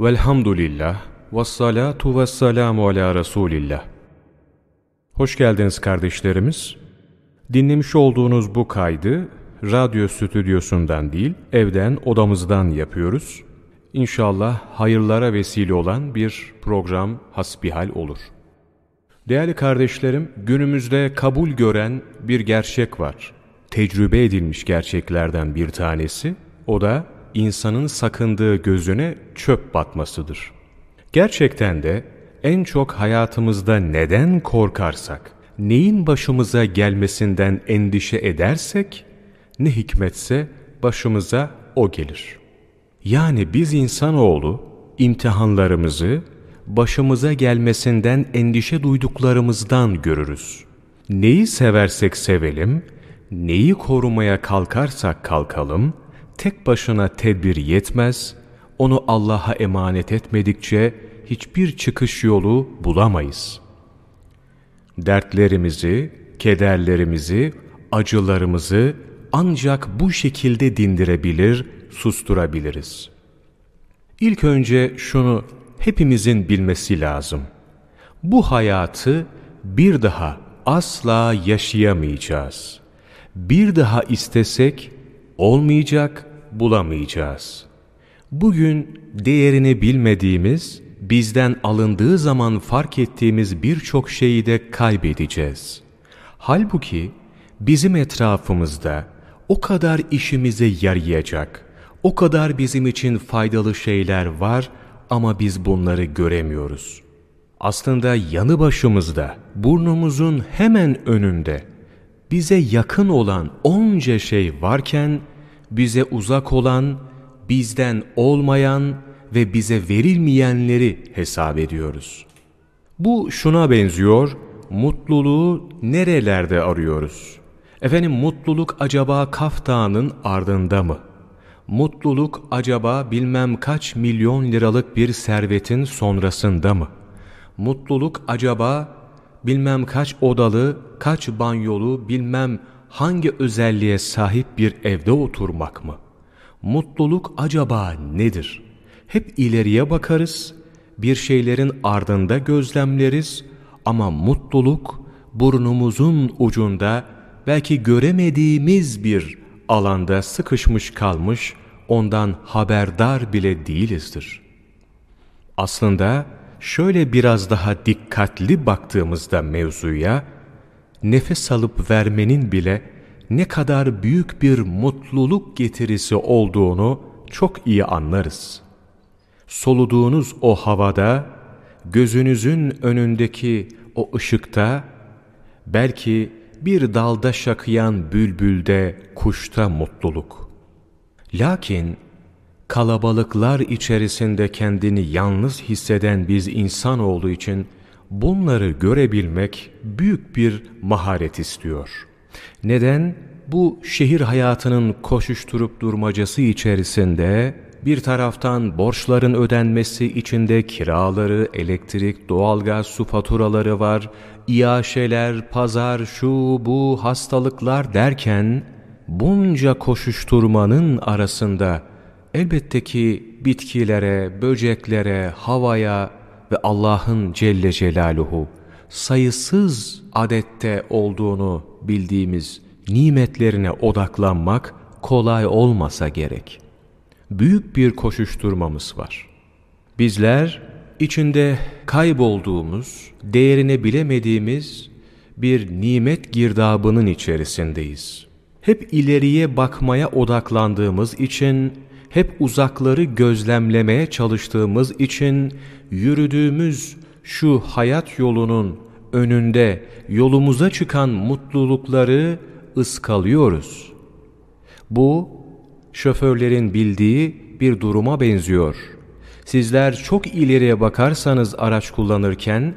Velhamdülillah ve salatu ve selamu ala Resulillah. Hoş geldiniz kardeşlerimiz. Dinlemiş olduğunuz bu kaydı radyo stüdyosundan değil, evden, odamızdan yapıyoruz. İnşallah hayırlara vesile olan bir program hasbihal olur. Değerli kardeşlerim, günümüzde kabul gören bir gerçek var. Tecrübe edilmiş gerçeklerden bir tanesi, o da insanın sakındığı gözüne çöp batmasıdır. Gerçekten de en çok hayatımızda neden korkarsak, neyin başımıza gelmesinden endişe edersek, ne hikmetse başımıza o gelir. Yani biz insanoğlu imtihanlarımızı başımıza gelmesinden endişe duyduklarımızdan görürüz. Neyi seversek sevelim, neyi korumaya kalkarsak kalkalım, tek başına tedbir yetmez, onu Allah'a emanet etmedikçe hiçbir çıkış yolu bulamayız. Dertlerimizi, kederlerimizi, acılarımızı ancak bu şekilde dindirebilir, susturabiliriz. İlk önce şunu hepimizin bilmesi lazım. Bu hayatı bir daha asla yaşayamayacağız. Bir daha istesek olmayacak, bulamayacağız. Bugün değerini bilmediğimiz, bizden alındığı zaman fark ettiğimiz birçok şeyi de kaybedeceğiz. Halbuki bizim etrafımızda o kadar işimize yarayacak, o kadar bizim için faydalı şeyler var ama biz bunları göremiyoruz. Aslında yanı başımızda, burnumuzun hemen önünde bize yakın olan onca şey varken bize uzak olan, bizden olmayan ve bize verilmeyenleri hesap ediyoruz. Bu şuna benziyor, mutluluğu nerelerde arıyoruz? Efendim mutluluk acaba Kaf Dağı'nın ardında mı? Mutluluk acaba bilmem kaç milyon liralık bir servetin sonrasında mı? Mutluluk acaba bilmem kaç odalı, kaç banyolu, bilmem hangi özelliğe sahip bir evde oturmak mı? Mutluluk acaba nedir? Hep ileriye bakarız, bir şeylerin ardında gözlemleriz ama mutluluk burnumuzun ucunda belki göremediğimiz bir alanda sıkışmış kalmış, ondan haberdar bile değilizdir. Aslında şöyle biraz daha dikkatli baktığımızda mevzuya, nefes alıp vermenin bile ne kadar büyük bir mutluluk getirisi olduğunu çok iyi anlarız. Soluduğunuz o havada, gözünüzün önündeki o ışıkta, belki bir dalda şakıyan bülbülde, kuşta mutluluk. Lakin kalabalıklar içerisinde kendini yalnız hisseden biz insanoğlu için bunları görebilmek büyük bir maharet istiyor. Neden? Bu şehir hayatının koşuşturup durmacası içerisinde bir taraftan borçların ödenmesi içinde kiraları, elektrik, doğalgaz, su faturaları var, iaşeler, pazar, şu bu hastalıklar derken bunca koşuşturmanın arasında elbette ki bitkilere, böceklere, havaya ve Allah'ın Celle Celaluhu sayısız adette olduğunu bildiğimiz nimetlerine odaklanmak kolay olmasa gerek. Büyük bir koşuşturmamız var. Bizler içinde kaybolduğumuz, değerini bilemediğimiz bir nimet girdabının içerisindeyiz. Hep ileriye bakmaya odaklandığımız için, hep uzakları gözlemlemeye çalıştığımız için yürüdüğümüz şu hayat yolunun önünde yolumuza çıkan mutlulukları ıskalıyoruz. Bu şoförlerin bildiği bir duruma benziyor. Sizler çok ileriye bakarsanız araç kullanırken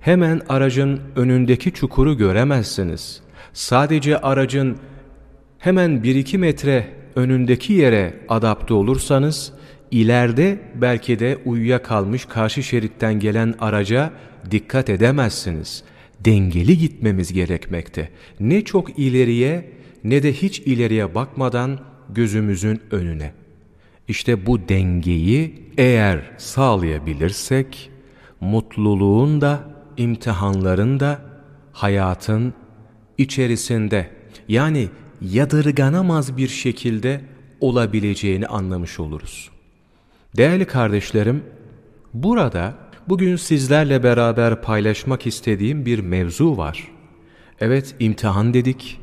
hemen aracın önündeki çukuru göremezsiniz. Sadece aracın hemen 1-2 metre önündeki yere adapte olursanız ileride belki de uyuyakalmış karşı şeritten gelen araca dikkat edemezsiniz. Dengeli gitmemiz gerekmekte. Ne çok ileriye ne de hiç ileriye bakmadan gözümüzün önüne. İşte bu dengeyi eğer sağlayabilirsek, mutluluğun da, imtihanların da hayatın içerisinde yani yadırganamaz bir şekilde olabileceğini anlamış oluruz. Değerli kardeşlerim, burada bugün sizlerle beraber paylaşmak istediğim bir mevzu var. Evet imtihan dedik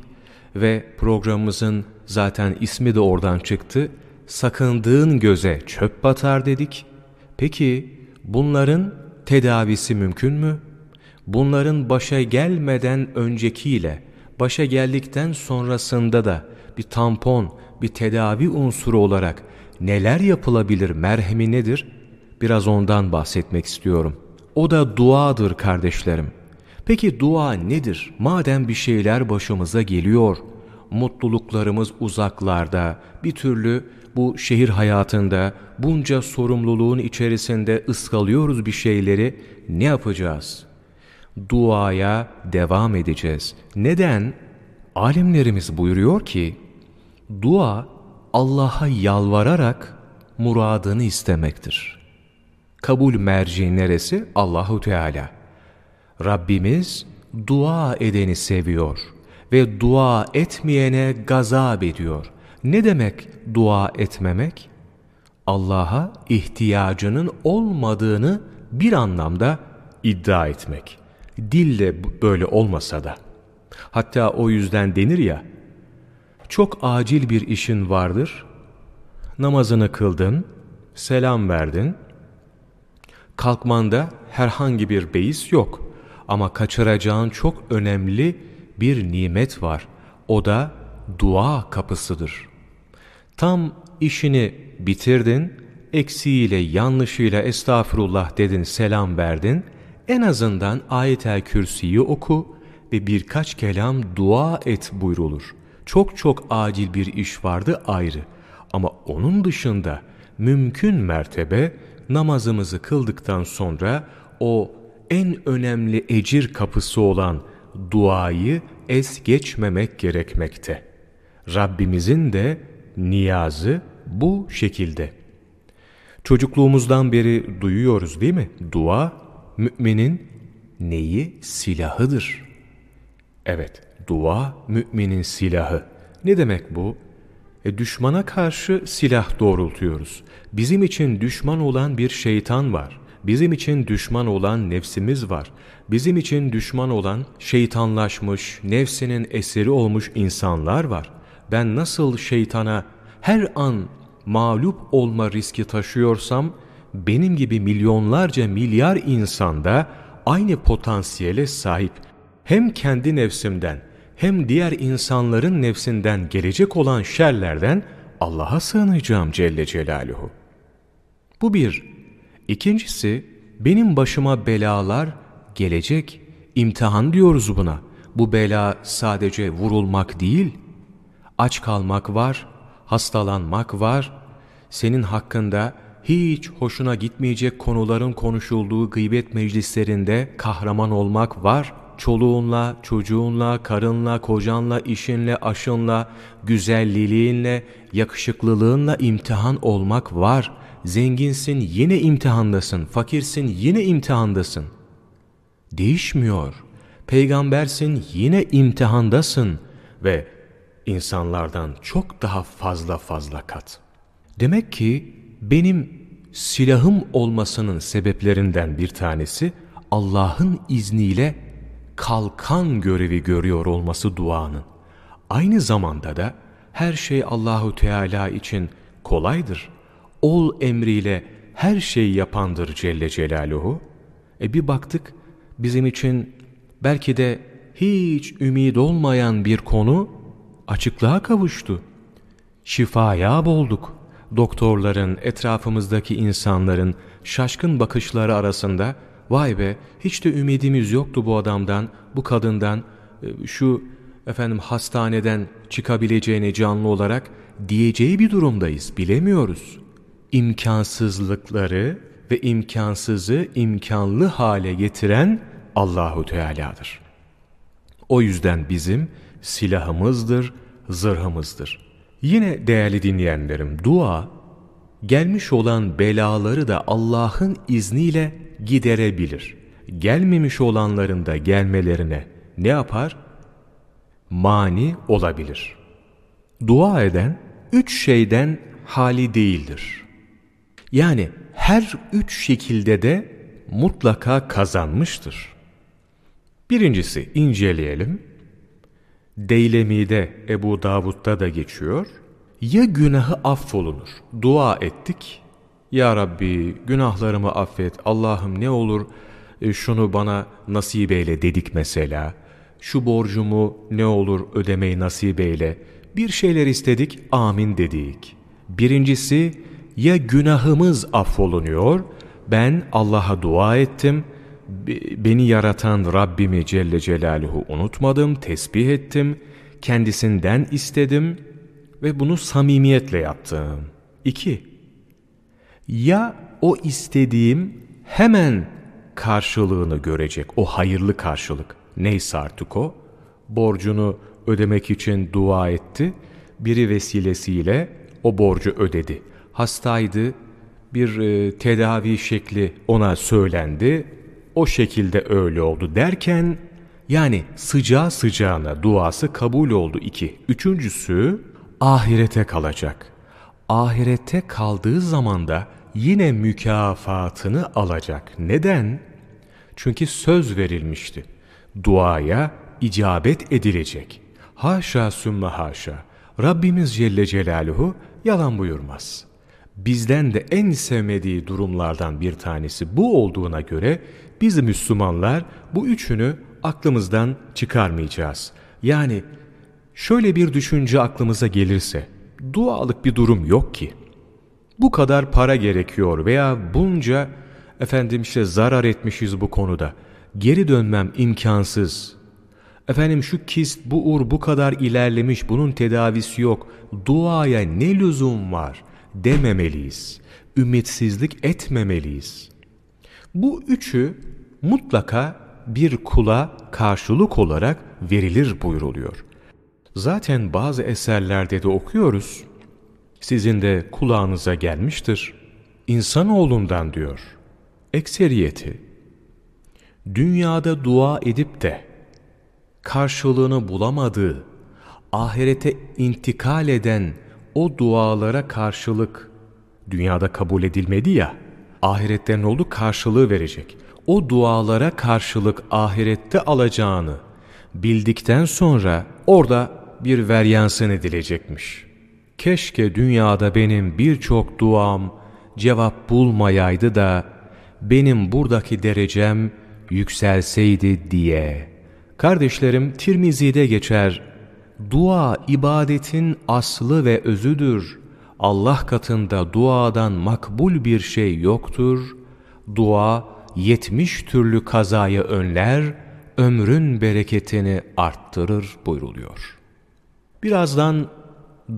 ve programımızın zaten ismi de oradan çıktı. Sakındığın göze çöp batar dedik. Peki bunların tedavisi mümkün mü? Bunların başa gelmeden öncekiyle başa geldikten sonrasında da bir tampon, bir tedavi unsuru olarak neler yapılabilir, merhemi nedir? Biraz ondan bahsetmek istiyorum. O da duadır kardeşlerim. Peki dua nedir? Madem bir şeyler başımıza geliyor, mutluluklarımız uzaklarda, bir türlü bu şehir hayatında bunca sorumluluğun içerisinde ıskalıyoruz bir şeyleri, ne yapacağız? Duaya devam edeceğiz. Neden? Alimlerimiz buyuruyor ki, dua Allah'a yalvararak muradını istemektir. Kabul merci neresi? Allahu Teala. Rabbimiz dua edeni seviyor ve dua etmeyene gazap ediyor. Ne demek dua etmemek? Allah'a ihtiyacının olmadığını bir anlamda iddia etmek. Dille böyle olmasa da. Hatta o yüzden denir ya, çok acil bir işin vardır, namazını kıldın, selam verdin, kalkmanda herhangi bir beis yok ama kaçıracağın çok önemli bir nimet var. O da dua kapısıdır. Tam işini bitirdin, eksiğiyle yanlışıyla estağfurullah dedin, selam verdin. En azından ayet-el kürsüyü oku ve birkaç kelam dua et buyrulur. Çok çok acil bir iş vardı ayrı. Ama onun dışında mümkün mertebe namazımızı kıldıktan sonra o en önemli ecir kapısı olan duayı es geçmemek gerekmekte. Rabbimizin de niyazı bu şekilde. Çocukluğumuzdan beri duyuyoruz değil mi? Dua, müminin neyi? Silahıdır. Evet, dua müminin silahı. Ne demek bu? E, düşmana karşı silah doğrultuyoruz. Bizim için düşman olan bir şeytan var. Bizim için düşman olan nefsimiz var. Bizim için düşman olan şeytanlaşmış, nefsinin eseri olmuş insanlar var. Ben nasıl şeytana her an mağlup olma riski taşıyorsam, benim gibi milyonlarca milyar insanda aynı potansiyele sahip. Hem kendi nefsimden hem diğer insanların nefsinden gelecek olan şerlerden Allah'a sığınacağım Celle Celaluhu. Bu bir. İkincisi, benim başıma belalar gelecek. İmtihan diyoruz buna. Bu bela sadece vurulmak değil, aç kalmak var, hastalanmak var, senin hakkında hiç hoşuna gitmeyecek konuların konuşulduğu gıybet meclislerinde kahraman olmak var, çoluğunla, çocuğunla, karınla, kocanla, işinle, aşınla, güzelliğinle, yakışıklılığınla imtihan olmak var. Zenginsin yine imtihandasın, fakirsin yine imtihandasın. Değişmiyor. Peygambersin yine imtihandasın ve insanlardan çok daha fazla fazla kat. Demek ki benim silahım olmasının sebeplerinden bir tanesi Allah'ın izniyle kalkan görevi görüyor olması duanın. Aynı zamanda da her şey Allahu Teala için kolaydır. Ol emriyle her şeyi yapandır Celle Celaluhu. E bir baktık bizim için belki de hiç ümid olmayan bir konu açıklığa kavuştu. Şifaya bolduk. Doktorların, etrafımızdaki insanların şaşkın bakışları arasında vay be hiç de ümidimiz yoktu bu adamdan, bu kadından, e, şu efendim hastaneden çıkabileceğini canlı olarak diyeceği bir durumdayız. Bilemiyoruz. İmkansızlıkları ve imkansızı imkanlı hale getiren Allahu Teala'dır. O yüzden bizim silahımızdır, zırhımızdır. Yine değerli dinleyenlerim dua gelmiş olan belaları da Allah'ın izniyle giderebilir. Gelmemiş olanların da gelmelerine ne yapar? Mani olabilir. Dua eden üç şeyden hali değildir. Yani her üç şekilde de mutlaka kazanmıştır. Birincisi inceleyelim. Deylemi'de Ebu Davud'da da geçiyor. Ya günahı affolunur. Dua ettik. Ya Rabbi günahlarımı affet. Allah'ım ne olur e, şunu bana nasip eyle dedik mesela. Şu borcumu ne olur ödemeyi nasip eyle. Bir şeyler istedik amin dedik. Birincisi ya günahımız affolunuyor. Ben Allah'a dua ettim beni yaratan Rabbimi Celle Celaluhu unutmadım, tesbih ettim, kendisinden istedim ve bunu samimiyetle yaptım. 2. Ya o istediğim hemen karşılığını görecek, o hayırlı karşılık. Neyse artık o, borcunu ödemek için dua etti, biri vesilesiyle o borcu ödedi. Hastaydı, bir e, tedavi şekli ona söylendi, o şekilde öyle oldu derken yani sıcağı sıcağına duası kabul oldu iki. Üçüncüsü ahirete kalacak. Ahirete kaldığı zaman da yine mükafatını alacak. Neden? Çünkü söz verilmişti. Duaya icabet edilecek. Haşa sümme haşa. Rabbimiz Celle Celaluhu yalan buyurmaz. Bizden de en sevmediği durumlardan bir tanesi bu olduğuna göre biz Müslümanlar bu üçünü aklımızdan çıkarmayacağız. Yani şöyle bir düşünce aklımıza gelirse, dualık bir durum yok ki. Bu kadar para gerekiyor veya bunca efendim işte zarar etmişiz bu konuda. Geri dönmem imkansız. Efendim şu kist, bu ur bu kadar ilerlemiş, bunun tedavisi yok. Duaya ne lüzum var dememeliyiz. Ümitsizlik etmemeliyiz. Bu üçü mutlaka bir kula karşılık olarak verilir buyruluyor. Zaten bazı eserlerde de okuyoruz. Sizin de kulağınıza gelmiştir. İnsanoğlundan diyor. Ekseriyeti. Dünyada dua edip de karşılığını bulamadığı, ahirete intikal eden o dualara karşılık dünyada kabul edilmedi ya, ahirette ne oldu? Karşılığı verecek o dualara karşılık ahirette alacağını bildikten sonra orada bir veryansın edilecekmiş. Keşke dünyada benim birçok duam cevap bulmayaydı da benim buradaki derecem yükselseydi diye. Kardeşlerim Tirmizi'de geçer. Dua ibadetin aslı ve özüdür. Allah katında duadan makbul bir şey yoktur. Dua yetmiş türlü kazayı önler, ömrün bereketini arttırır buyruluyor. Birazdan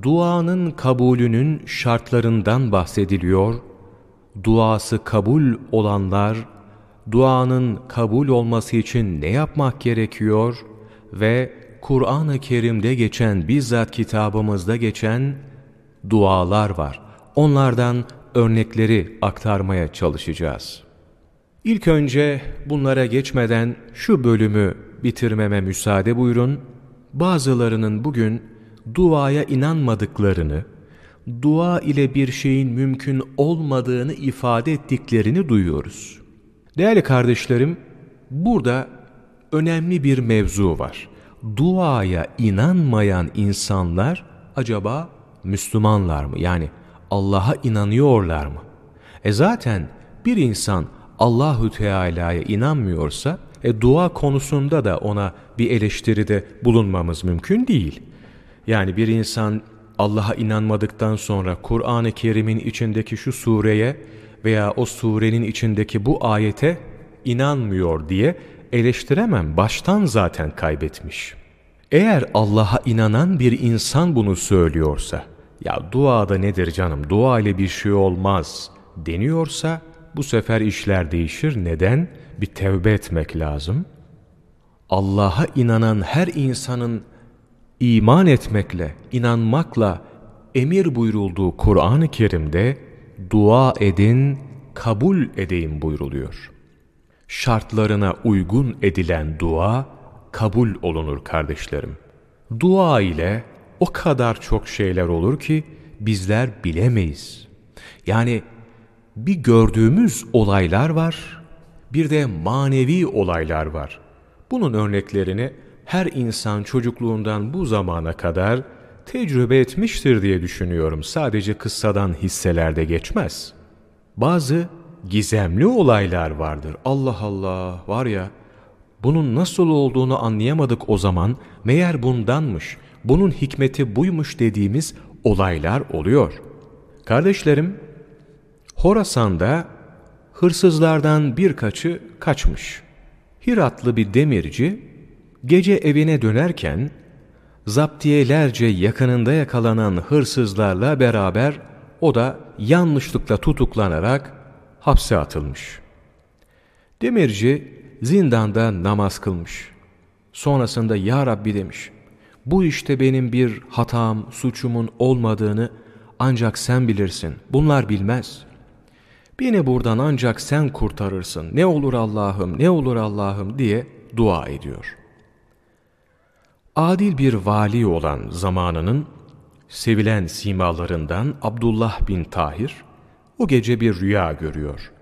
duanın kabulünün şartlarından bahsediliyor. Duası kabul olanlar, duanın kabul olması için ne yapmak gerekiyor ve Kur'an-ı Kerim'de geçen, bizzat kitabımızda geçen dualar var. Onlardan örnekleri aktarmaya çalışacağız. İlk önce bunlara geçmeden şu bölümü bitirmeme müsaade buyurun. Bazılarının bugün duaya inanmadıklarını, dua ile bir şeyin mümkün olmadığını ifade ettiklerini duyuyoruz. Değerli kardeşlerim, burada önemli bir mevzu var. Duaya inanmayan insanlar acaba Müslümanlar mı? Yani Allah'a inanıyorlar mı? E zaten bir insan Allahü Teala'ya inanmıyorsa e, dua konusunda da ona bir eleştiride bulunmamız mümkün değil. Yani bir insan Allah'a inanmadıktan sonra Kur'an-ı Kerim'in içindeki şu sureye veya o surenin içindeki bu ayete inanmıyor diye eleştiremem. Baştan zaten kaybetmiş. Eğer Allah'a inanan bir insan bunu söylüyorsa, ya duada nedir canım, dua ile bir şey olmaz deniyorsa, bu sefer işler değişir. Neden? Bir tevbe etmek lazım. Allah'a inanan her insanın iman etmekle, inanmakla emir buyurulduğu Kur'an-ı Kerim'de dua edin, kabul edeyim buyruluyor. Şartlarına uygun edilen dua, kabul olunur kardeşlerim. Dua ile o kadar çok şeyler olur ki bizler bilemeyiz. Yani bir gördüğümüz olaylar var, bir de manevi olaylar var. Bunun örneklerini her insan çocukluğundan bu zamana kadar tecrübe etmiştir diye düşünüyorum. Sadece kıssadan hisselerde geçmez. Bazı gizemli olaylar vardır. Allah Allah var ya bunun nasıl olduğunu anlayamadık o zaman. Meğer bundanmış, bunun hikmeti buymuş dediğimiz olaylar oluyor. Kardeşlerim, Horasan'da hırsızlardan birkaçı kaçmış. Hiratlı bir demirci gece evine dönerken zaptiyelerce yakınında yakalanan hırsızlarla beraber o da yanlışlıkla tutuklanarak hapse atılmış. Demirci zindanda namaz kılmış. Sonrasında Ya Rabbi demiş, bu işte benim bir hatam, suçumun olmadığını ancak sen bilirsin. Bunlar bilmez. Beni buradan ancak sen kurtarırsın. Ne olur Allah'ım, ne olur Allah'ım diye dua ediyor. Adil bir vali olan zamanının sevilen simalarından Abdullah bin Tahir o gece bir rüya görüyor.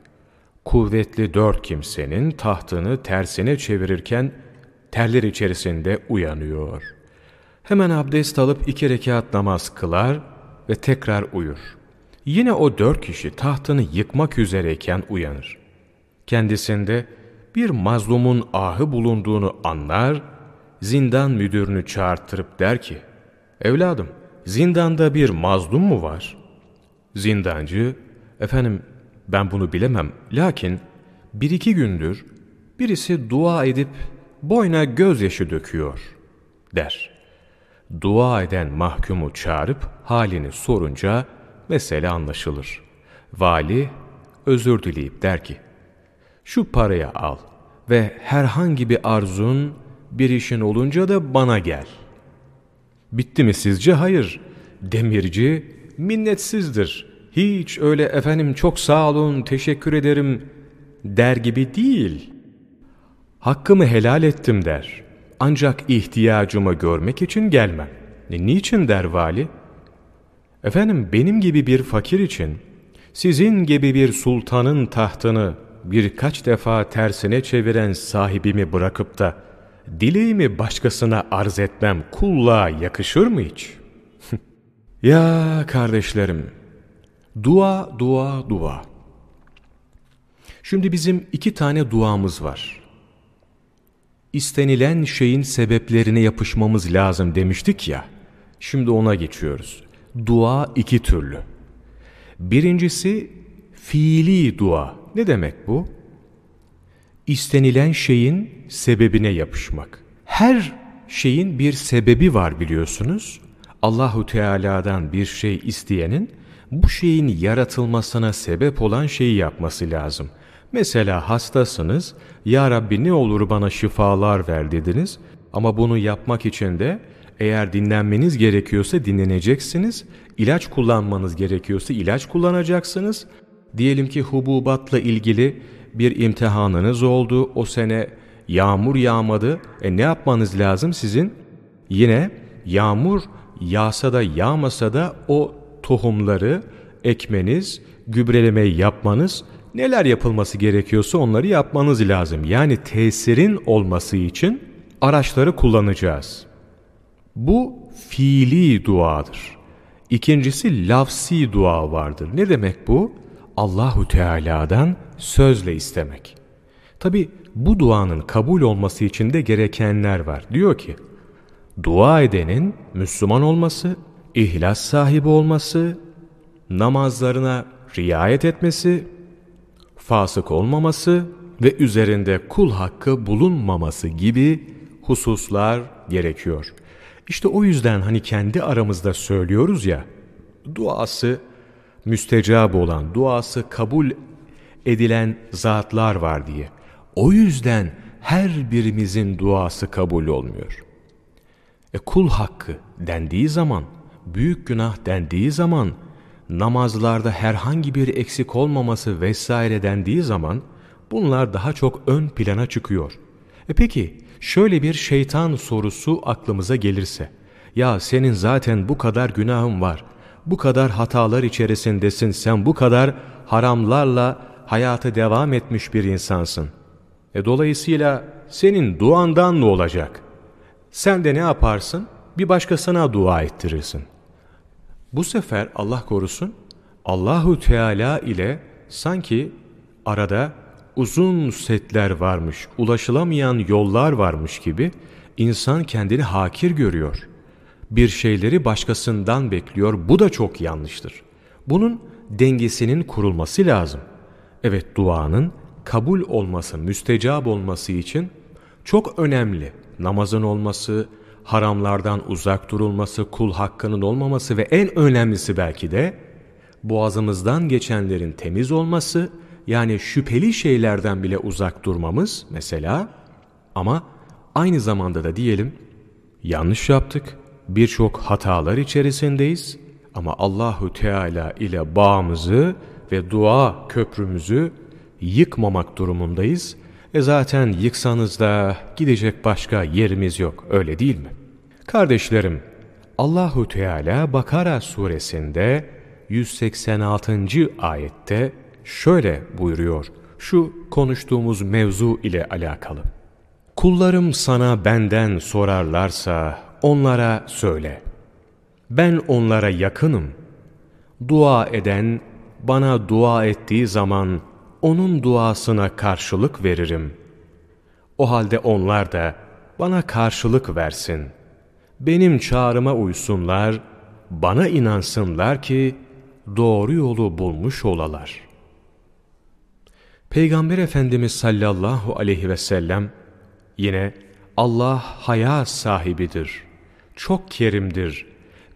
Kuvvetli dört kimsenin tahtını tersine çevirirken terler içerisinde uyanıyor. Hemen abdest alıp iki rekat namaz kılar ve tekrar uyur. Yine o dört kişi tahtını yıkmak üzereyken uyanır. Kendisinde bir mazlumun ahı bulunduğunu anlar, zindan müdürünü çağırtırıp der ki, Evladım, zindanda bir mazlum mu var? Zindancı, efendim ben bunu bilemem, lakin bir iki gündür birisi dua edip boyna gözyaşı döküyor, der. Dua eden mahkumu çağırıp halini sorunca, mesele anlaşılır. Vali özür dileyip der ki, şu parayı al ve herhangi bir arzun, bir işin olunca da bana gel. Bitti mi sizce? Hayır. Demirci minnetsizdir. Hiç öyle efendim çok sağ olun, teşekkür ederim der gibi değil. Hakkımı helal ettim der. Ancak ihtiyacımı görmek için gelmem. E, niçin der vali? Efendim benim gibi bir fakir için sizin gibi bir sultanın tahtını birkaç defa tersine çeviren sahibimi bırakıp da dileğimi başkasına arz etmem kulluğa yakışır mı hiç? ya kardeşlerim, dua, dua, dua. Şimdi bizim iki tane duamız var. İstenilen şeyin sebeplerine yapışmamız lazım demiştik ya, şimdi ona geçiyoruz dua iki türlü. Birincisi fiili dua. Ne demek bu? İstenilen şeyin sebebine yapışmak. Her şeyin bir sebebi var biliyorsunuz. Allahu Teala'dan bir şey isteyenin bu şeyin yaratılmasına sebep olan şeyi yapması lazım. Mesela hastasınız, Ya Rabbi ne olur bana şifalar ver dediniz ama bunu yapmak için de eğer dinlenmeniz gerekiyorsa dinleneceksiniz. İlaç kullanmanız gerekiyorsa ilaç kullanacaksınız. Diyelim ki hububatla ilgili bir imtihanınız oldu. O sene yağmur yağmadı. E ne yapmanız lazım sizin? Yine yağmur yağsa da yağmasa da o tohumları ekmeniz, gübrelemeyi yapmanız, neler yapılması gerekiyorsa onları yapmanız lazım. Yani tesirin olması için araçları kullanacağız. Bu fiili duadır. İkincisi lafsi dua vardır. Ne demek bu? Allahu Teala'dan sözle istemek. Tabi bu duanın kabul olması için de gerekenler var. Diyor ki, dua edenin Müslüman olması, ihlas sahibi olması, namazlarına riayet etmesi, fasık olmaması ve üzerinde kul hakkı bulunmaması gibi hususlar gerekiyor. İşte o yüzden hani kendi aramızda söylüyoruz ya, duası müstecab olan, duası kabul edilen zatlar var diye. O yüzden her birimizin duası kabul olmuyor. E kul hakkı dendiği zaman, büyük günah dendiği zaman namazlarda herhangi bir eksik olmaması vesaire dendiği zaman bunlar daha çok ön plana çıkıyor. E peki şöyle bir şeytan sorusu aklımıza gelirse, ya senin zaten bu kadar günahın var, bu kadar hatalar içerisindesin, sen bu kadar haramlarla hayatı devam etmiş bir insansın. E dolayısıyla senin duandan ne olacak? Sen de ne yaparsın? Bir başkasına dua ettirirsin. Bu sefer Allah korusun Allahu Teala ile sanki arada uzun setler varmış, ulaşılamayan yollar varmış gibi insan kendini hakir görüyor. Bir şeyleri başkasından bekliyor. Bu da çok yanlıştır. Bunun dengesinin kurulması lazım. Evet duanın kabul olması, müstecab olması için çok önemli. Namazın olması, haramlardan uzak durulması, kul hakkının olmaması ve en önemlisi belki de boğazımızdan geçenlerin temiz olması, yani şüpheli şeylerden bile uzak durmamız mesela ama aynı zamanda da diyelim yanlış yaptık, birçok hatalar içerisindeyiz ama Allahu Teala ile bağımızı ve dua köprümüzü yıkmamak durumundayız. E zaten yıksanız da gidecek başka yerimiz yok öyle değil mi? Kardeşlerim Allahu Teala Bakara suresinde 186. ayette şöyle buyuruyor şu konuştuğumuz mevzu ile alakalı. Kullarım sana benden sorarlarsa onlara söyle. Ben onlara yakınım. Dua eden bana dua ettiği zaman onun duasına karşılık veririm. O halde onlar da bana karşılık versin. Benim çağrıma uysunlar, bana inansınlar ki doğru yolu bulmuş olalar. Peygamber Efendimiz sallallahu aleyhi ve sellem yine Allah haya sahibidir, çok kerimdir.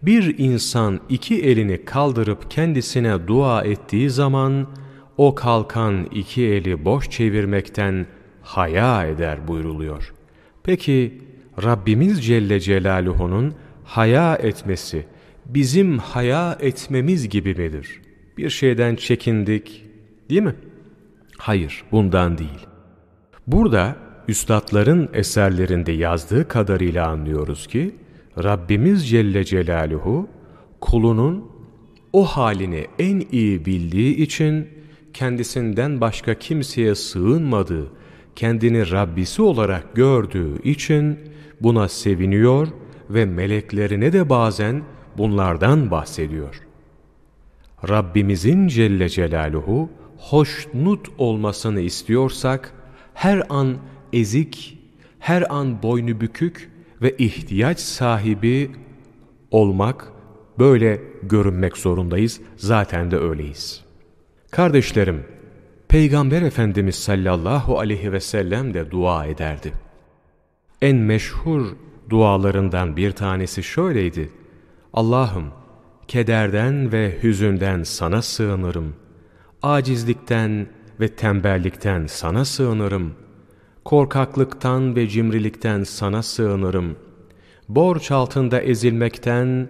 Bir insan iki elini kaldırıp kendisine dua ettiği zaman, o kalkan iki eli boş çevirmekten haya eder buyruluyor. Peki Rabbimiz Celle Celaluhu'nun haya etmesi bizim haya etmemiz gibi midir? Bir şeyden çekindik değil mi? Hayır bundan değil. Burada üstadların eserlerinde yazdığı kadarıyla anlıyoruz ki Rabbimiz Celle Celaluhu kulunun o halini en iyi bildiği için kendisinden başka kimseye sığınmadığı, kendini Rabbisi olarak gördüğü için buna seviniyor ve meleklerine de bazen bunlardan bahsediyor. Rabbimizin Celle Celaluhu hoşnut olmasını istiyorsak her an ezik, her an boynu bükük ve ihtiyaç sahibi olmak, böyle görünmek zorundayız. Zaten de öyleyiz. Kardeşlerim, Peygamber Efendimiz sallallahu aleyhi ve sellem de dua ederdi. En meşhur dualarından bir tanesi şöyleydi. Allah'ım, kederden ve hüzünden sana sığınırım. Acizlikten ve tembellikten sana sığınırım. Korkaklıktan ve cimrilikten sana sığınırım. Borç altında ezilmekten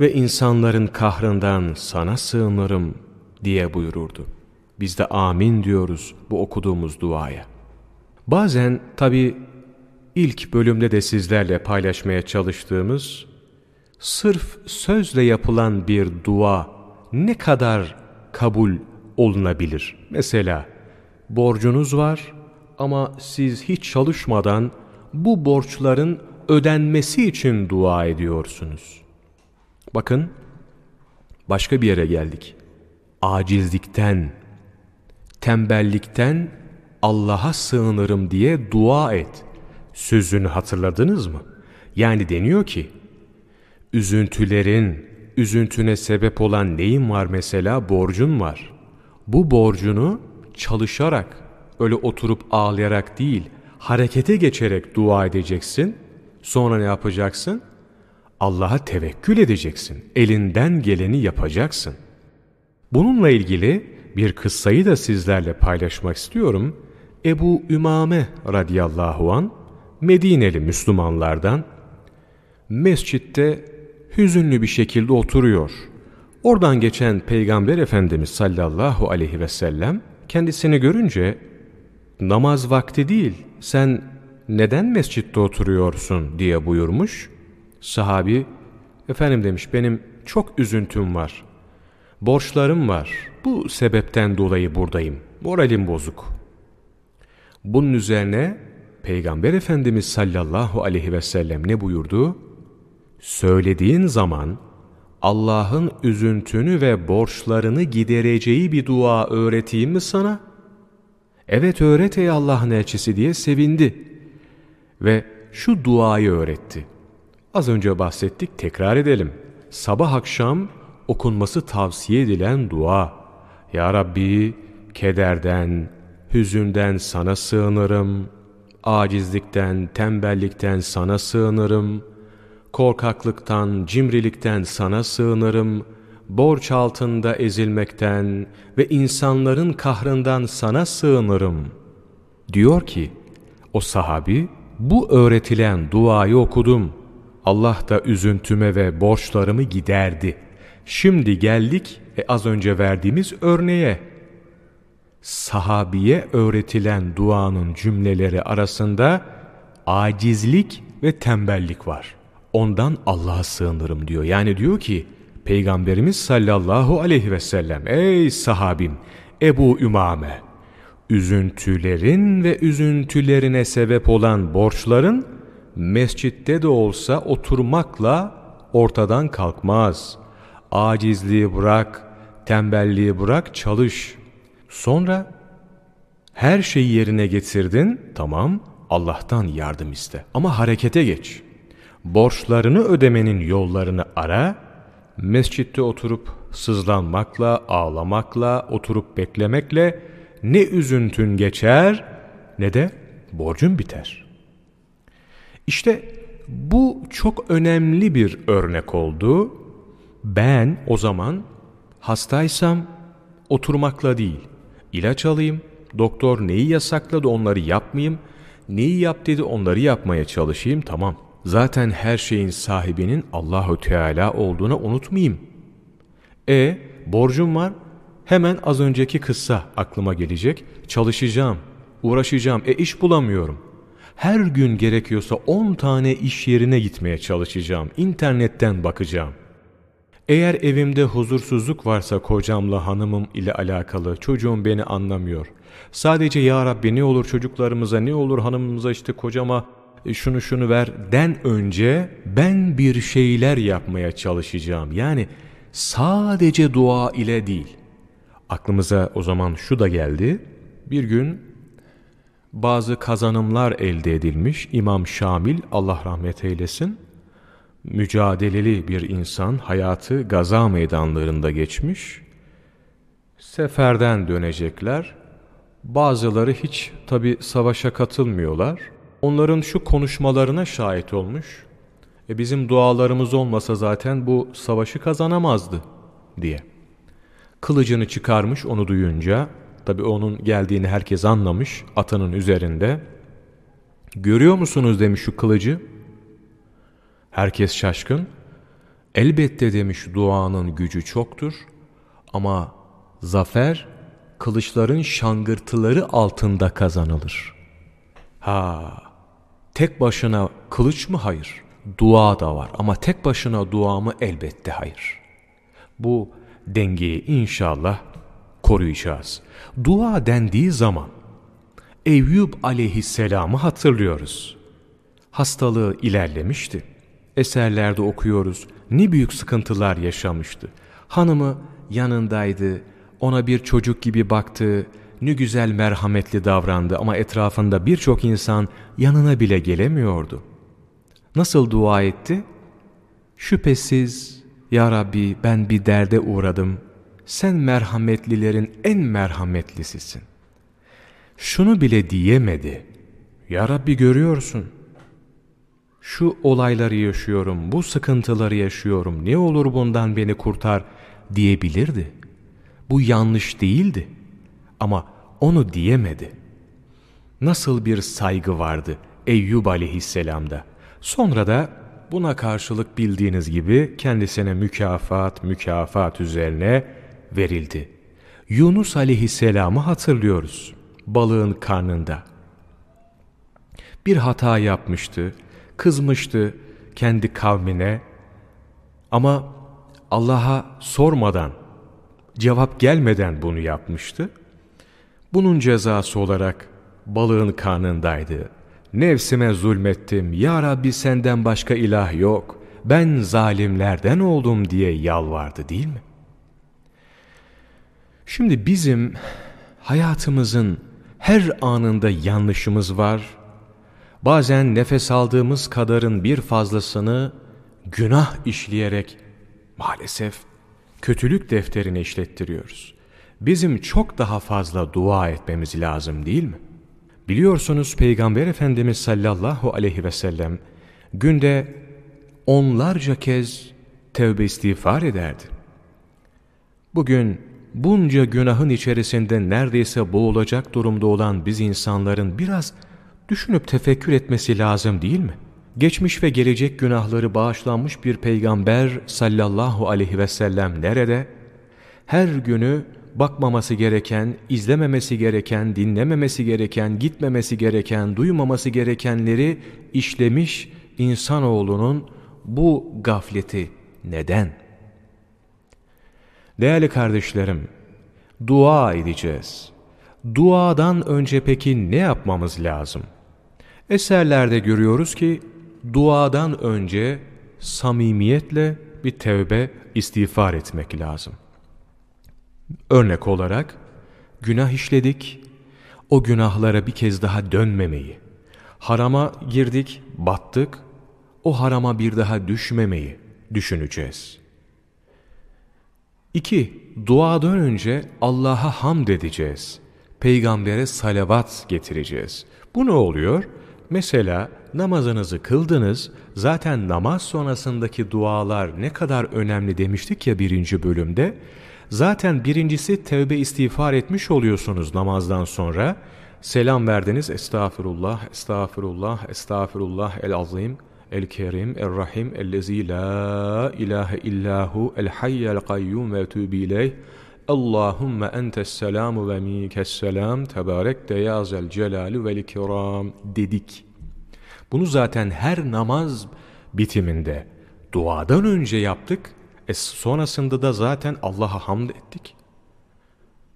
ve insanların kahrından sana sığınırım diye buyururdu. Biz de amin diyoruz bu okuduğumuz duaya. Bazen tabi ilk bölümde de sizlerle paylaşmaya çalıştığımız sırf sözle yapılan bir dua ne kadar kabul olunabilir? Mesela borcunuz var ama siz hiç çalışmadan bu borçların ödenmesi için dua ediyorsunuz. Bakın başka bir yere geldik. Acizlikten, tembellikten Allah'a sığınırım diye dua et. Sözünü hatırladınız mı? Yani deniyor ki üzüntülerin, üzüntüne sebep olan neyin var mesela? Borcun var. Bu borcunu çalışarak, öyle oturup ağlayarak değil, harekete geçerek dua edeceksin. Sonra ne yapacaksın? Allah'a tevekkül edeceksin. Elinden geleni yapacaksın. Bununla ilgili bir kıssayı da sizlerle paylaşmak istiyorum. Ebu Ümame radıyallahu an Medineli Müslümanlardan mescitte hüzünlü bir şekilde oturuyor. Oradan geçen Peygamber Efendimiz sallallahu aleyhi ve sellem kendisini görünce namaz vakti değil sen neden mescitte oturuyorsun diye buyurmuş. Sahabi efendim demiş benim çok üzüntüm var. Borçlarım var. Bu sebepten dolayı buradayım. Moralim bozuk. Bunun üzerine Peygamber Efendimiz sallallahu aleyhi ve sellem ne buyurdu? Söylediğin zaman Allah'ın üzüntünü ve borçlarını gidereceği bir dua öğreteyim mi sana? Evet öğret ey Allah'ın elçisi diye sevindi. Ve şu duayı öğretti. Az önce bahsettik tekrar edelim. Sabah akşam okunması tavsiye edilen dua. Ya Rabbi kederden, hüzünden sana sığınırım. Acizlikten, tembellikten sana sığınırım. Korkaklıktan, cimrilikten sana sığınırım. Borç altında ezilmekten ve insanların kahrından sana sığınırım. Diyor ki, o sahabi, bu öğretilen duayı okudum. Allah da üzüntüme ve borçlarımı giderdi. Şimdi geldik e, az önce verdiğimiz örneğe. Sahabiye öğretilen duanın cümleleri arasında acizlik ve tembellik var. Ondan Allah'a sığınırım diyor. Yani diyor ki Peygamberimiz sallallahu aleyhi ve sellem ey sahabim Ebu Ümame üzüntülerin ve üzüntülerine sebep olan borçların mescitte de olsa oturmakla ortadan kalkmaz. Acizliği bırak, tembelliği bırak, çalış. Sonra her şeyi yerine getirdin, tamam Allah'tan yardım iste. Ama harekete geç. Borçlarını ödemenin yollarını ara, mescitte oturup sızlanmakla, ağlamakla, oturup beklemekle ne üzüntün geçer ne de borcun biter. İşte bu çok önemli bir örnek oldu. Ben o zaman hastaysam oturmakla değil, ilaç alayım, doktor neyi yasakladı onları yapmayayım, neyi yap dedi onları yapmaya çalışayım tamam. Zaten her şeyin sahibinin Allahu Teala olduğunu unutmayayım. E borcum var. Hemen az önceki kıssa aklıma gelecek. Çalışacağım, uğraşacağım. E iş bulamıyorum. Her gün gerekiyorsa 10 tane iş yerine gitmeye çalışacağım. İnternetten bakacağım. Eğer evimde huzursuzluk varsa kocamla hanımım ile alakalı çocuğum beni anlamıyor. Sadece ya Rabbi ne olur çocuklarımıza ne olur hanımımıza işte kocama e, şunu şunu ver den önce ben bir şeyler yapmaya çalışacağım. Yani sadece dua ile değil. Aklımıza o zaman şu da geldi. Bir gün bazı kazanımlar elde edilmiş. İmam Şamil Allah rahmet eylesin. Mücadeleli bir insan hayatı gaza meydanlarında geçmiş. Seferden dönecekler. Bazıları hiç tabi savaşa katılmıyorlar. Onların şu konuşmalarına şahit olmuş. E bizim dualarımız olmasa zaten bu savaşı kazanamazdı diye. Kılıcını çıkarmış onu duyunca Tabi onun geldiğini herkes anlamış atının üzerinde. Görüyor musunuz demiş şu kılıcı. Herkes şaşkın. Elbette demiş duanın gücü çoktur ama zafer kılıçların şangırtıları altında kazanılır. Ha, tek başına kılıç mı? Hayır. Dua da var ama tek başına dua mı? Elbette hayır. Bu dengeyi inşallah koruyacağız. Dua dendiği zaman Eyyub aleyhisselamı hatırlıyoruz. Hastalığı ilerlemişti. Eserlerde okuyoruz. Ne büyük sıkıntılar yaşamıştı. Hanımı yanındaydı. Ona bir çocuk gibi baktı. Ne güzel merhametli davrandı ama etrafında birçok insan yanına bile gelemiyordu. Nasıl dua etti? Şüphesiz Ya Rabbi ben bir derde uğradım sen merhametlilerin en merhametlisisin. Şunu bile diyemedi. Ya Rabbi görüyorsun. Şu olayları yaşıyorum, bu sıkıntıları yaşıyorum. Ne olur bundan beni kurtar diyebilirdi. Bu yanlış değildi. Ama onu diyemedi. Nasıl bir saygı vardı Eyyub aleyhisselamda. Sonra da buna karşılık bildiğiniz gibi kendisine mükafat mükafat üzerine verildi. Yunus aleyhisselamı hatırlıyoruz balığın karnında. Bir hata yapmıştı, kızmıştı kendi kavmine ama Allah'a sormadan, cevap gelmeden bunu yapmıştı. Bunun cezası olarak balığın karnındaydı. Nefsime zulmettim, Ya Rabbi senden başka ilah yok, ben zalimlerden oldum diye yalvardı değil mi? Şimdi bizim hayatımızın her anında yanlışımız var. Bazen nefes aldığımız kadarın bir fazlasını günah işleyerek maalesef kötülük defterine işlettiriyoruz. Bizim çok daha fazla dua etmemiz lazım değil mi? Biliyorsunuz Peygamber Efendimiz sallallahu aleyhi ve sellem günde onlarca kez tevbe istiğfar ederdi. Bugün bunca günahın içerisinde neredeyse boğulacak durumda olan biz insanların biraz düşünüp tefekkür etmesi lazım değil mi? Geçmiş ve gelecek günahları bağışlanmış bir peygamber sallallahu aleyhi ve sellem nerede? Her günü bakmaması gereken, izlememesi gereken, dinlememesi gereken, gitmemesi gereken, duymaması gerekenleri işlemiş insanoğlunun bu gafleti neden? Değerli kardeşlerim, dua edeceğiz. Duadan önce peki ne yapmamız lazım? Eserlerde görüyoruz ki duadan önce samimiyetle bir tevbe istiğfar etmek lazım. Örnek olarak günah işledik, o günahlara bir kez daha dönmemeyi, harama girdik, battık, o harama bir daha düşmemeyi düşüneceğiz. İki, duadan önce Allah'a hamd edeceğiz. Peygambere salavat getireceğiz. Bu ne oluyor? Mesela namazınızı kıldınız, zaten namaz sonrasındaki dualar ne kadar önemli demiştik ya birinci bölümde. Zaten birincisi tevbe istiğfar etmiş oluyorsunuz namazdan sonra. Selam verdiniz, estağfurullah, estağfurullah, estağfurullah el-azim, el-kerim, el-rahim, el-lezi la ilahe illahu, el-hayyel kayyum ve ileyh. Allahümme entes selamu ve minkes selam, tebarek de yazel celali vel ikram dedik. Bunu zaten her namaz bitiminde duadan önce yaptık. E sonrasında da zaten Allah'a hamd ettik.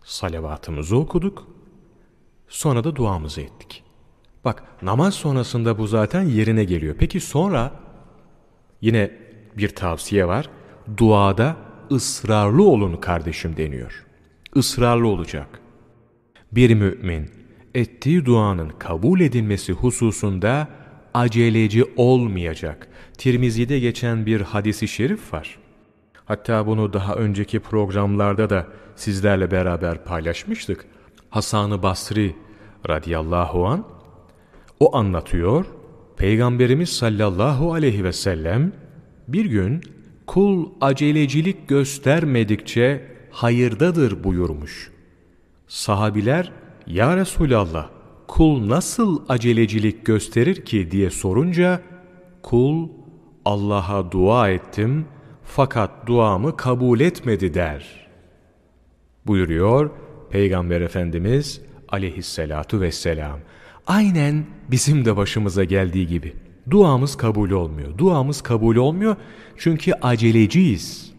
Salavatımızı okuduk. Sonra da duamızı ettik. Bak namaz sonrasında bu zaten yerine geliyor. Peki sonra yine bir tavsiye var. Duada ısrarlı olun kardeşim deniyor. Israrlı olacak. Bir mümin ettiği duanın kabul edilmesi hususunda aceleci olmayacak. Tirmizi'de geçen bir hadisi şerif var. Hatta bunu daha önceki programlarda da sizlerle beraber paylaşmıştık. Hasan-ı Basri radıyallahu an o anlatıyor. Peygamberimiz sallallahu aleyhi ve sellem bir gün kul acelecilik göstermedikçe hayırdadır buyurmuş. Sahabiler ya Resulallah kul nasıl acelecilik gösterir ki diye sorunca kul Allah'a dua ettim fakat duamı kabul etmedi der. Buyuruyor Peygamber Efendimiz aleyhissalatu vesselam. Aynen bizim de başımıza geldiği gibi. Duamız kabul olmuyor. Duamız kabul olmuyor çünkü aceleciyiz.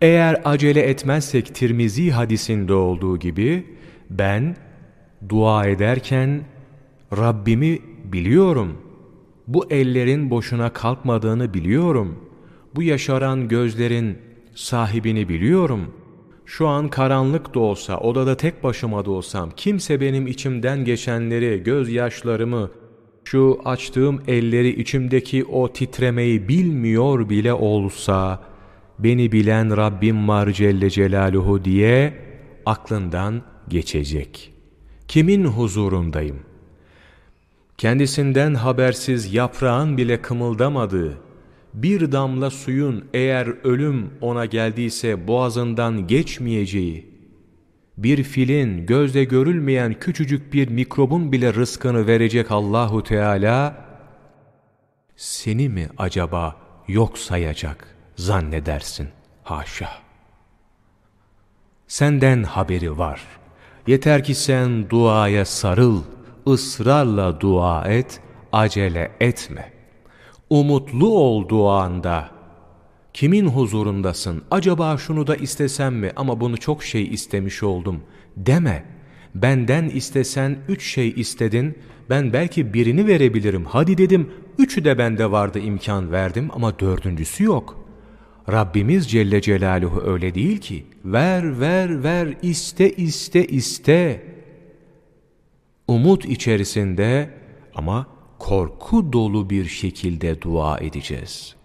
Eğer acele etmezsek Tirmizi hadisinde olduğu gibi ben dua ederken Rabbimi biliyorum. Bu ellerin boşuna kalkmadığını biliyorum. Bu yaşaran gözlerin sahibini biliyorum. Şu an karanlık da olsa, odada tek başıma da olsam, kimse benim içimden geçenleri, gözyaşlarımı, şu açtığım elleri içimdeki o titremeyi bilmiyor bile olsa, beni bilen Rabbim var Celle Celaluhu diye aklından geçecek. Kimin huzurundayım? Kendisinden habersiz yaprağın bile kımıldamadığı, bir damla suyun eğer ölüm ona geldiyse boğazından geçmeyeceği, bir filin gözle görülmeyen küçücük bir mikrobun bile rızkını verecek Allahu Teala seni mi acaba yok sayacak zannedersin? Haşa. Senden haberi var. Yeter ki sen duaya sarıl, ısrarla dua et, acele etme. Umutlu ol duanda. Kimin huzurundasın? Acaba şunu da istesem mi ama bunu çok şey istemiş oldum deme. Benden istesen üç şey istedin, ben belki birini verebilirim. Hadi dedim, üçü de bende vardı imkan verdim ama dördüncüsü yok. Rabbimiz Celle Celaluhu öyle değil ki. Ver, ver, ver, iste, iste, iste. Umut içerisinde ama korku dolu bir şekilde dua edeceğiz.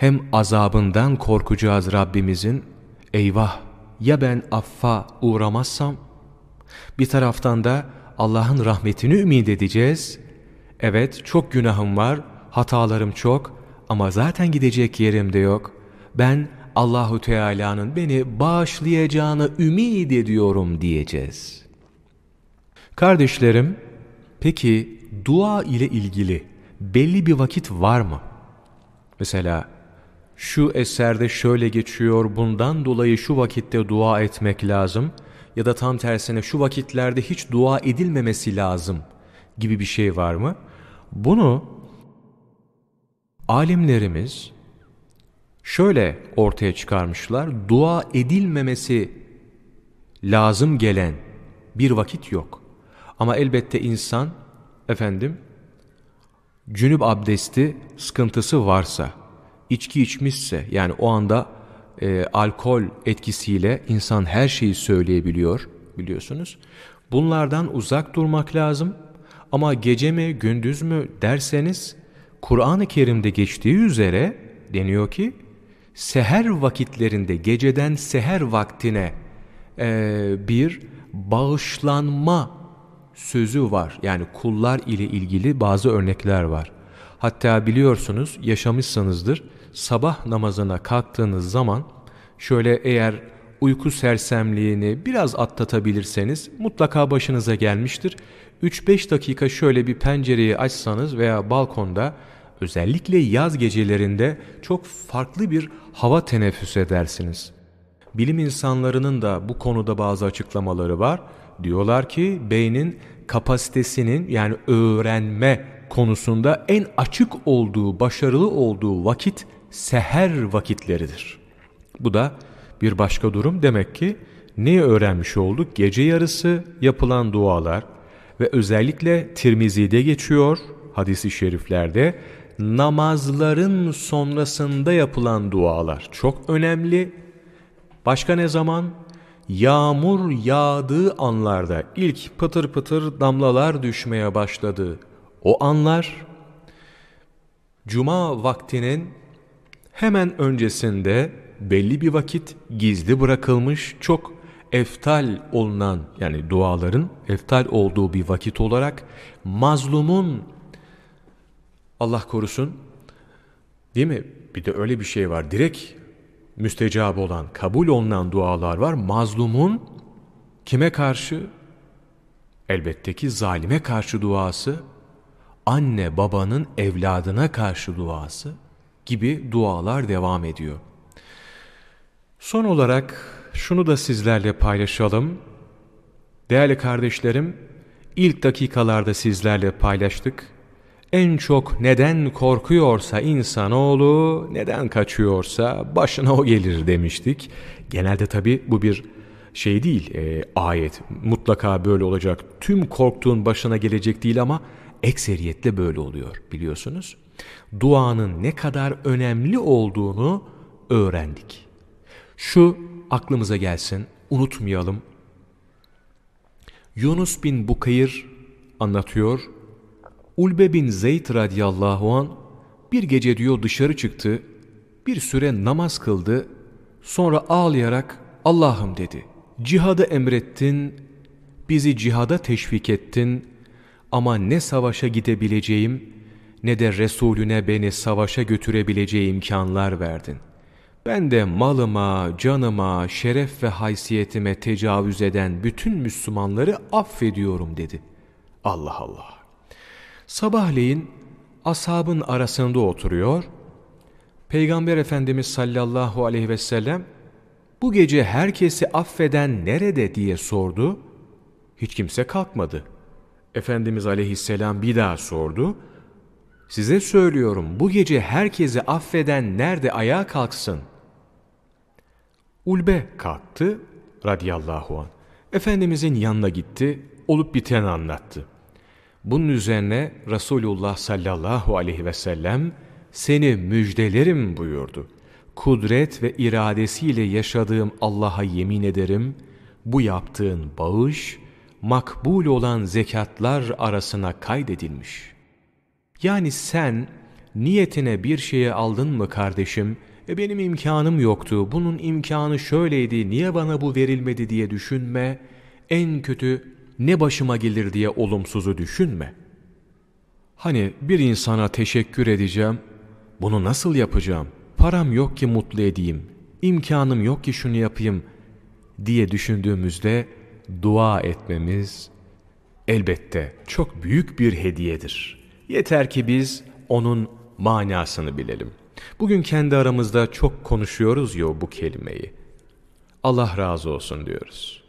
Hem azabından korkacağız Rabbimizin, eyvah ya ben affa uğramazsam, bir taraftan da Allah'ın rahmetini ümit edeceğiz. Evet çok günahım var, hatalarım çok ama zaten gidecek yerim de yok. Ben Allahu Teala'nın beni bağışlayacağını ümit ediyorum diyeceğiz. Kardeşlerim, peki dua ile ilgili belli bir vakit var mı? Mesela şu eserde şöyle geçiyor, bundan dolayı şu vakitte dua etmek lazım ya da tam tersine şu vakitlerde hiç dua edilmemesi lazım gibi bir şey var mı? Bunu alimlerimiz şöyle ortaya çıkarmışlar. Dua edilmemesi lazım gelen bir vakit yok. Ama elbette insan efendim cünüp abdesti sıkıntısı varsa, içki içmişse yani o anda e, alkol etkisiyle insan her şeyi söyleyebiliyor biliyorsunuz. Bunlardan uzak durmak lazım ama gece mi gündüz mü derseniz Kur'an-ı Kerim'de geçtiği üzere deniyor ki seher vakitlerinde geceden seher vaktine e, bir bağışlanma sözü var. Yani kullar ile ilgili bazı örnekler var. Hatta biliyorsunuz yaşamışsınızdır sabah namazına kalktığınız zaman şöyle eğer uyku sersemliğini biraz atlatabilirseniz mutlaka başınıza gelmiştir. 3-5 dakika şöyle bir pencereyi açsanız veya balkonda özellikle yaz gecelerinde çok farklı bir hava teneffüs edersiniz. Bilim insanlarının da bu konuda bazı açıklamaları var. Diyorlar ki beynin kapasitesinin yani öğrenme konusunda en açık olduğu, başarılı olduğu vakit seher vakitleridir. Bu da bir başka durum demek ki neyi öğrenmiş olduk? Gece yarısı yapılan dualar ve özellikle Tirmizi'de geçiyor hadisi şeriflerde namazların sonrasında yapılan dualar çok önemli. Başka ne zaman? Yağmur yağdığı anlarda ilk pıtır pıtır damlalar düşmeye başladı. O anlar Cuma vaktinin hemen öncesinde belli bir vakit gizli bırakılmış çok eftal olunan yani duaların eftal olduğu bir vakit olarak mazlumun Allah korusun değil mi? Bir de öyle bir şey var. Direkt müstecab olan, kabul olunan dualar var. Mazlumun kime karşı? Elbette ki zalime karşı duası, anne babanın evladına karşı duası gibi dualar devam ediyor. Son olarak şunu da sizlerle paylaşalım. Değerli kardeşlerim, ilk dakikalarda sizlerle paylaştık. En çok neden korkuyorsa insanoğlu, neden kaçıyorsa başına o gelir demiştik. Genelde tabi bu bir şey değil, e, ayet. Mutlaka böyle olacak. Tüm korktuğun başına gelecek değil ama ekseriyetle böyle oluyor biliyorsunuz. Duanın ne kadar önemli olduğunu öğrendik. Şu aklımıza gelsin, unutmayalım. Yunus bin Bukayır anlatıyor. Ulbe bin Zeyd radiyallahu an bir gece diyor dışarı çıktı, bir süre namaz kıldı, sonra ağlayarak Allah'ım dedi. Cihadı emrettin, bizi cihada teşvik ettin ama ne savaşa gidebileceğim ne de Resulüne beni savaşa götürebileceği imkanlar verdin. Ben de malıma, canıma, şeref ve haysiyetime tecavüz eden bütün Müslümanları affediyorum dedi. Allah Allah. Sabahleyin ashabın arasında oturuyor. Peygamber Efendimiz sallallahu aleyhi ve sellem bu gece herkesi affeden nerede diye sordu. Hiç kimse kalkmadı. Efendimiz aleyhisselam bir daha sordu. Size söylüyorum bu gece herkesi affeden nerede ayağa kalksın? Ulbe kalktı radıyallahu anh. Efendimizin yanına gitti, olup biteni anlattı. Bunun üzerine Resulullah sallallahu aleyhi ve sellem seni müjdelerim buyurdu. Kudret ve iradesiyle yaşadığım Allah'a yemin ederim, bu yaptığın bağış, makbul olan zekatlar arasına kaydedilmiş. Yani sen niyetine bir şeye aldın mı kardeşim, e benim imkanım yoktu, bunun imkanı şöyleydi, niye bana bu verilmedi diye düşünme, en kötü ne başıma gelir diye olumsuzu düşünme. Hani bir insana teşekkür edeceğim, bunu nasıl yapacağım, param yok ki mutlu edeyim, imkanım yok ki şunu yapayım diye düşündüğümüzde dua etmemiz elbette çok büyük bir hediyedir. Yeter ki biz onun manasını bilelim. Bugün kendi aramızda çok konuşuyoruz ya bu kelimeyi. Allah razı olsun diyoruz.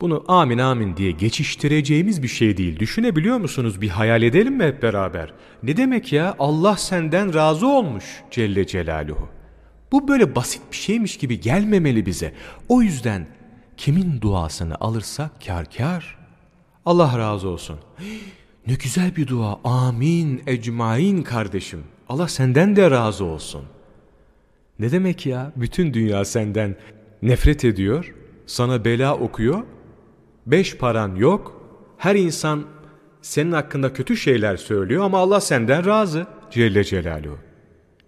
Bunu amin amin diye geçiştireceğimiz bir şey değil. Düşünebiliyor musunuz? Bir hayal edelim mi hep beraber? Ne demek ya? Allah senden razı olmuş Celle Celaluhu. Bu böyle basit bir şeymiş gibi gelmemeli bize. O yüzden kimin duasını alırsak kar kar. Allah razı olsun. Ne güzel bir dua. Amin ecmain kardeşim. Allah senden de razı olsun. Ne demek ya? Bütün dünya senden nefret ediyor, sana bela okuyor, beş paran yok, her insan senin hakkında kötü şeyler söylüyor ama Allah senden razı Celle Celaluhu.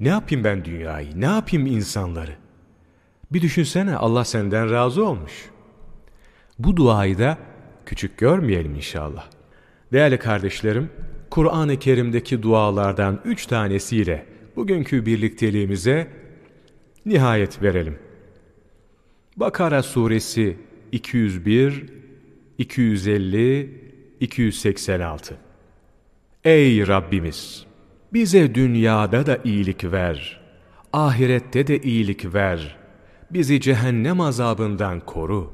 Ne yapayım ben dünyayı, ne yapayım insanları? Bir düşünsene Allah senden razı olmuş. Bu duayı da küçük görmeyelim inşallah. Değerli kardeşlerim, Kur'an-ı Kerim'deki dualardan üç tanesiyle bugünkü birlikteliğimize nihayet verelim. Bakara suresi 201, 250, 286 Ey Rabbimiz! Bize dünyada da iyilik ver, ahirette de iyilik ver, bizi cehennem azabından koru.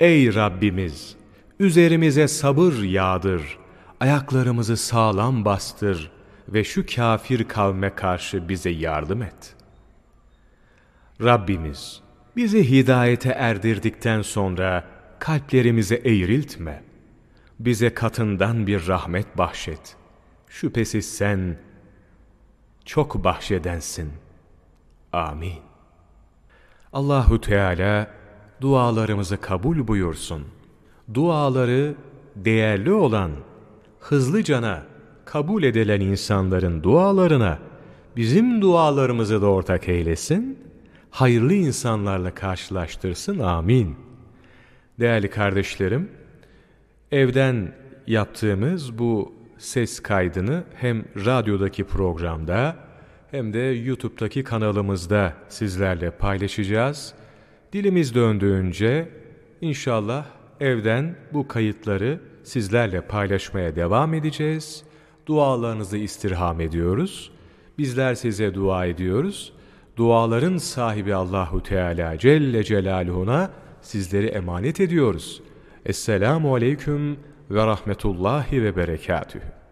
Ey Rabbimiz! Üzerimize sabır yağdır, ayaklarımızı sağlam bastır ve şu kafir kavme karşı bize yardım et. Rabbimiz, bizi hidayete erdirdikten sonra kalplerimize eğriltme. Bize katından bir rahmet bahşet. Şüphesiz sen çok bahşedensin. Amin. Allahu Teala dualarımızı kabul buyursun. Duaları değerli olan, hızlıcana kabul edilen insanların dualarına bizim dualarımızı da ortak eylesin, hayırlı insanlarla karşılaştırsın. Amin. Değerli kardeşlerim, evden yaptığımız bu ses kaydını hem radyodaki programda hem de YouTube'daki kanalımızda sizlerle paylaşacağız. Dilimiz döndüğünce inşallah evden bu kayıtları sizlerle paylaşmaya devam edeceğiz. Dualarınızı istirham ediyoruz. Bizler size dua ediyoruz. Duaların sahibi Allahu Teala Celle Celaluhu'na sizleri emanet ediyoruz. Esselamu Aleyküm ve Rahmetullahi ve Berekatühü.